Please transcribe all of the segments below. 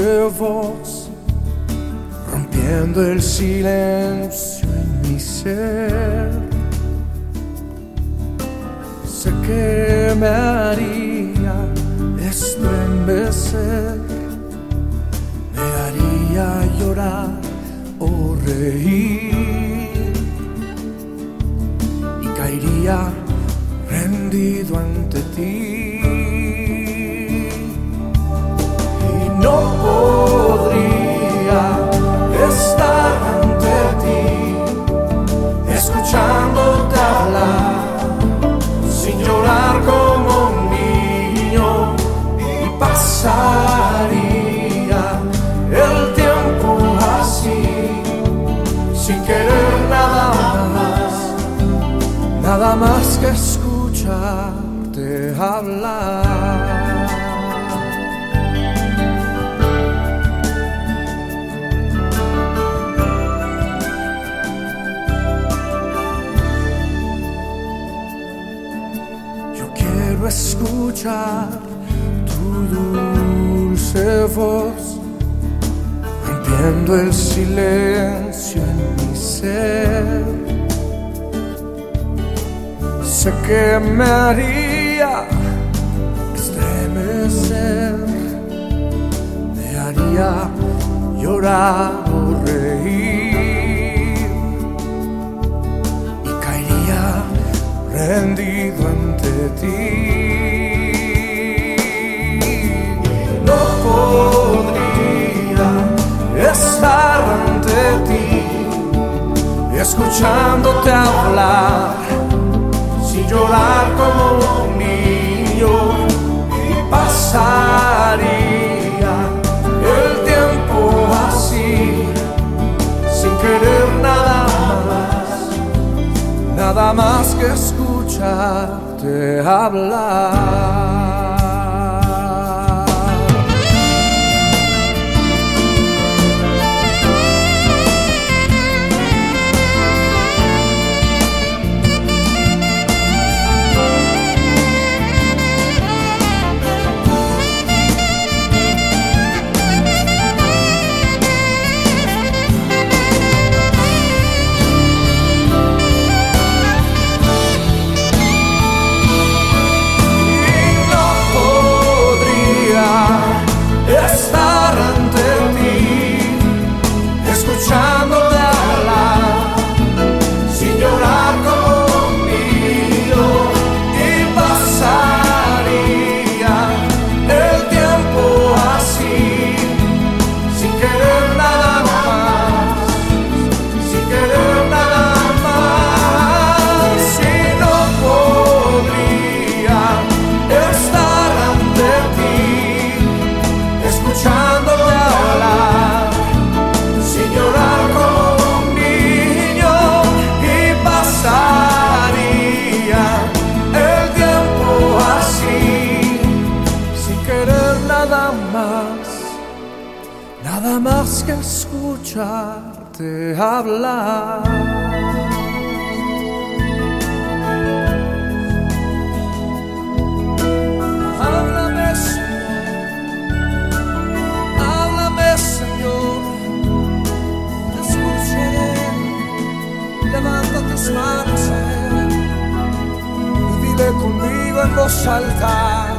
voz, rompiendo el silencio en mi ser. Sé que me haría estremecer, me haría llorar o reír y caería rendido ante ti. Nada más, nada más que escucharte hablar. Quiero escuchar tu dulce voz, rompiendo el silencio en mi ser. Sé que me haría estremecer, me haría llorar o reír y caería rendido ante ti. No podría estar ante ti, escuchándote hablar, sin llorar como un nada más que escucharte hablar. Nada más que escucharte hablar. Háblame, Señor. Háblame, Señor. Te escucharé. Levanta tus manos y dile conmigo en voz alta.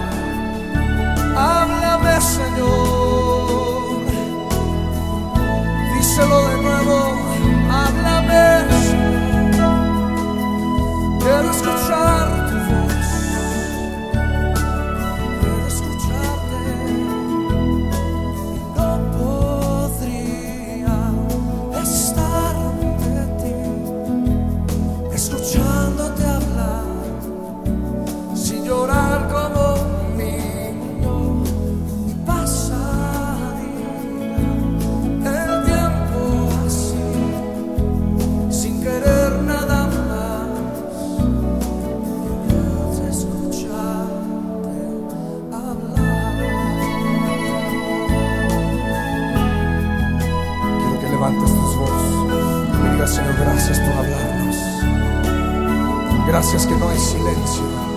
Levantes tus voces y Señor, gracias por hablarnos. Gracias que no hay silencio.